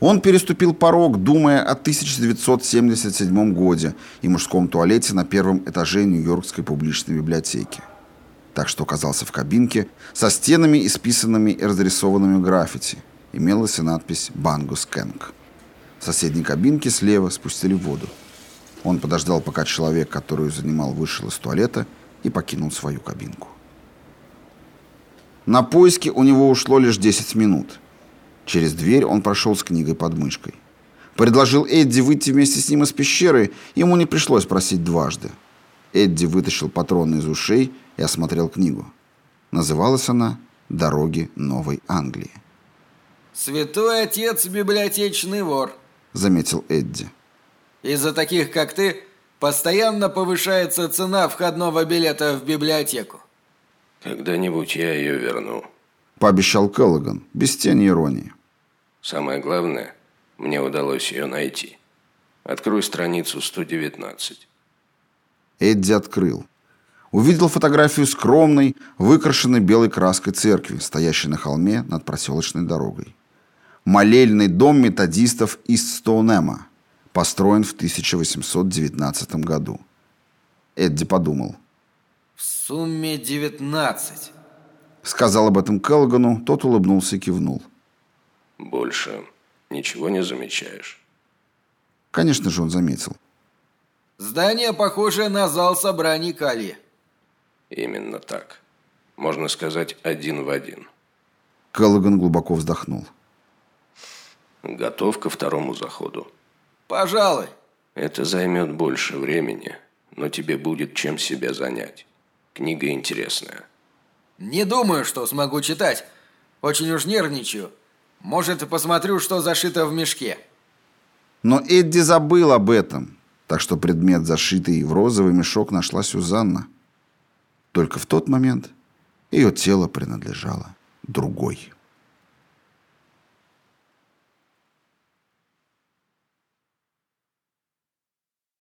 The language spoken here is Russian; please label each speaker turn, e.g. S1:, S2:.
S1: Он переступил порог, думая о 1977 годе и мужском туалете на первом этаже Нью-Йоркской публичной библиотеки. Так что оказался в кабинке со стенами, исписанными и разрисованными граффити. Имелась и надпись «Бангус Кэнг». В соседней кабинке слева спустили воду. Он подождал, пока человек, который занимал, вышел из туалета и покинул свою кабинку. На поиски у него ушло лишь 10 минут – Через дверь он прошел с книгой под мышкой. Предложил Эдди выйти вместе с ним из пещеры, ему не пришлось просить дважды. Эдди вытащил патроны из ушей и осмотрел книгу. Называлась она «Дороги Новой Англии».
S2: «Святой отец библиотечный вор», —
S1: заметил Эдди.
S2: «Из-за таких, как ты, постоянно повышается цена входного билета в библиотеку».
S3: «Когда-нибудь я ее верну», —
S1: пообещал Келлоган, без тени иронии.
S3: Самое главное, мне удалось ее найти. Открой страницу 119.
S1: Эдди открыл. Увидел фотографию скромной, выкрашенной белой краской церкви, стоящей на холме над проселочной дорогой. Молельный дом методистов из Стоунема, построен в 1819 году. Эдди подумал.
S2: В сумме 19.
S1: Сказал об этом Келгану, тот улыбнулся и кивнул.
S3: Больше ничего не замечаешь?
S1: Конечно же, он заметил.
S2: Здание похоже на зал собраний Кали.
S3: Именно так. Можно сказать, один в один.
S1: Келлоган глубоко вздохнул.
S3: Готов ко второму заходу?
S2: Пожалуй.
S3: Это займет больше времени, но тебе будет чем себя занять. Книга интересная.
S2: Не думаю, что смогу читать. Очень уж нервничаю. Может, посмотрю, что зашито в мешке.
S1: Но Эдди забыл об этом, так что предмет, зашитый в розовый мешок, нашла Сюзанна. Только в тот момент ее тело принадлежало другой.